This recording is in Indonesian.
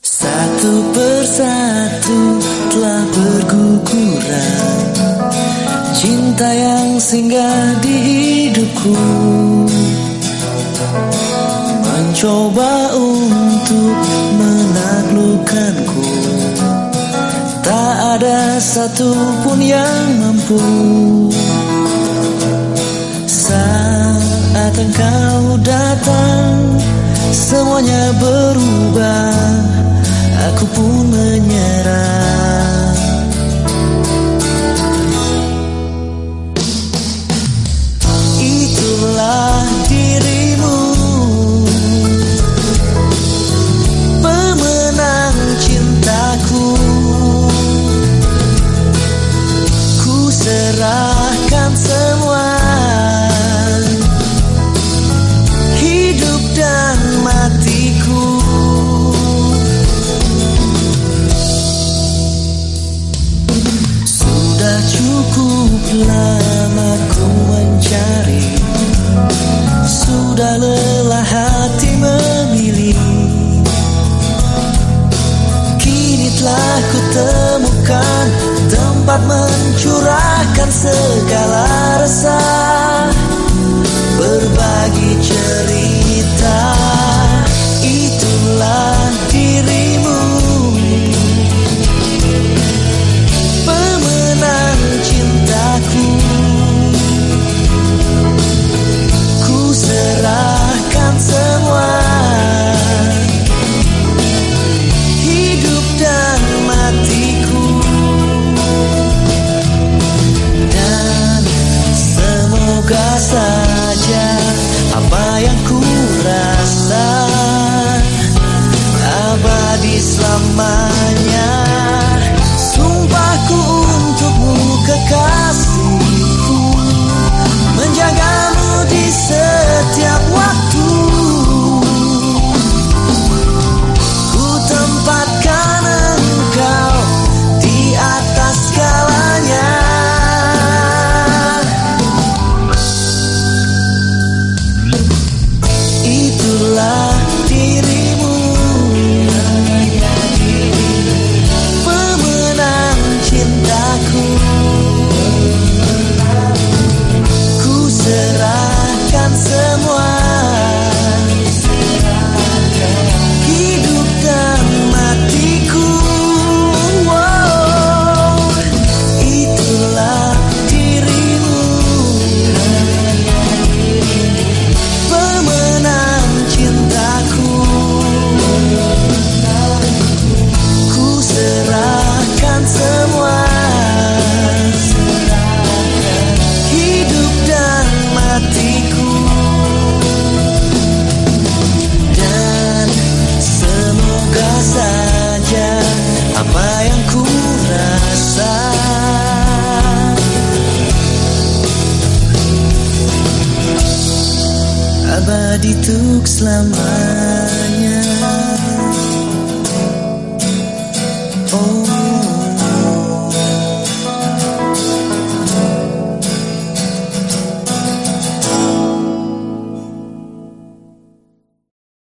Satu persatu telah berguguran. Cinta yang singgah di hidupku. Mencoba untuk menaklukkanku. Tak ada satupun yang mampu. Saat engkau datang Semuanya berubah lama ku mencari Sudah lelah hati memilih. Kini telah ku temukan Tempat mencurahkan segala rasa love abadi tuk selamanya.